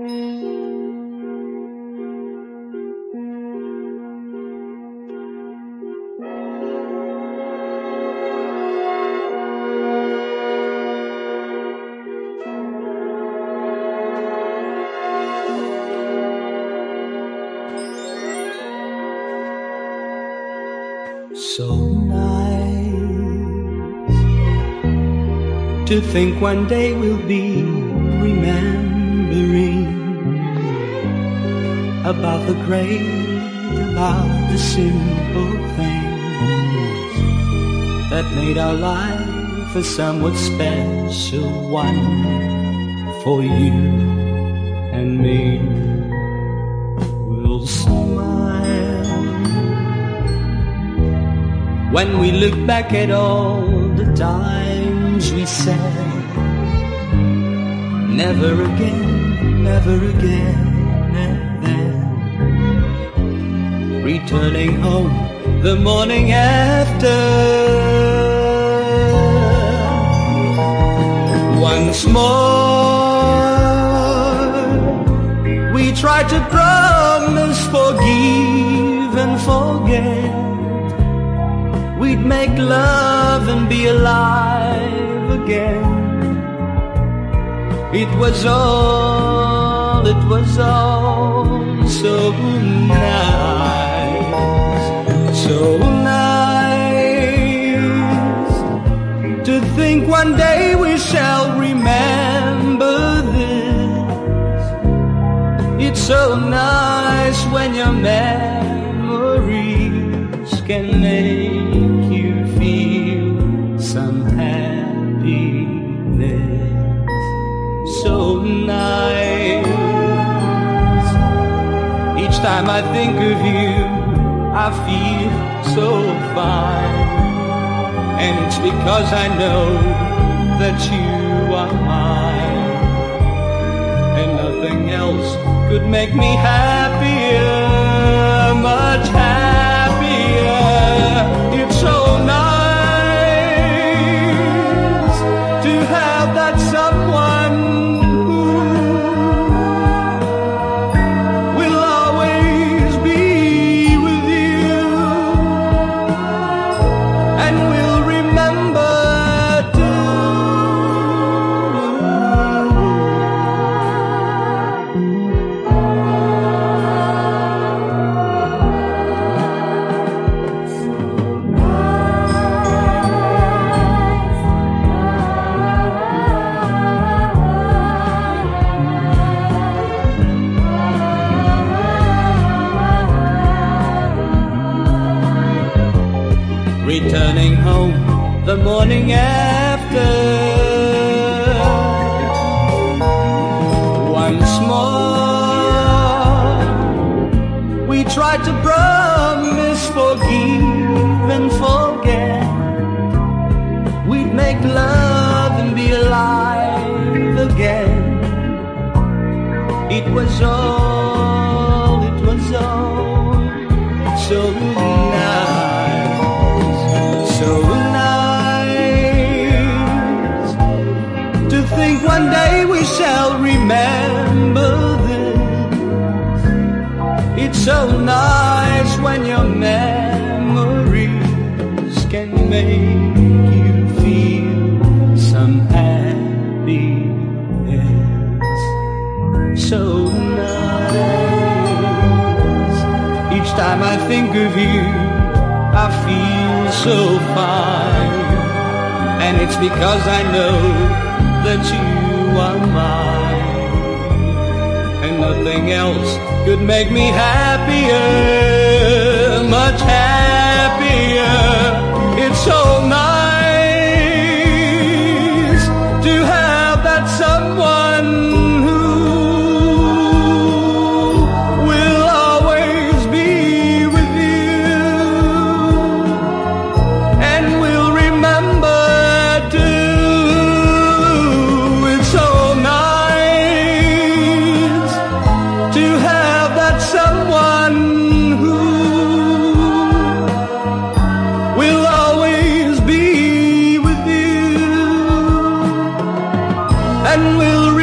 So nice to think one day we'll be about the great, about the simple things that made our life a somewhat special one for you and me. We'll smile when we look back at all the times we said, never again, never again, then returning home the morning after. Once more, we try to promise, forgive and forget. We'd make love and be alive again. It was all, it was all so nice, so nice to think one day we shall remember this. It's so nice when your memories can make you feel some happiness. So nice. Each time I think of you, I feel so fine. And it's because I know that you are mine. And nothing else could make me happier, Returning home the morning after. Once more We tried to promise forgive and forget. We'd make love and be alive again. It was all, so nice to think one day we shall remember this. It's so nice when your memories can make you feel some happiness. So nice. Each time I think of you, I feel so fine. And it's because I know that you are mine. And nothing else could make me happier Much happier. It's so nice. and we'll.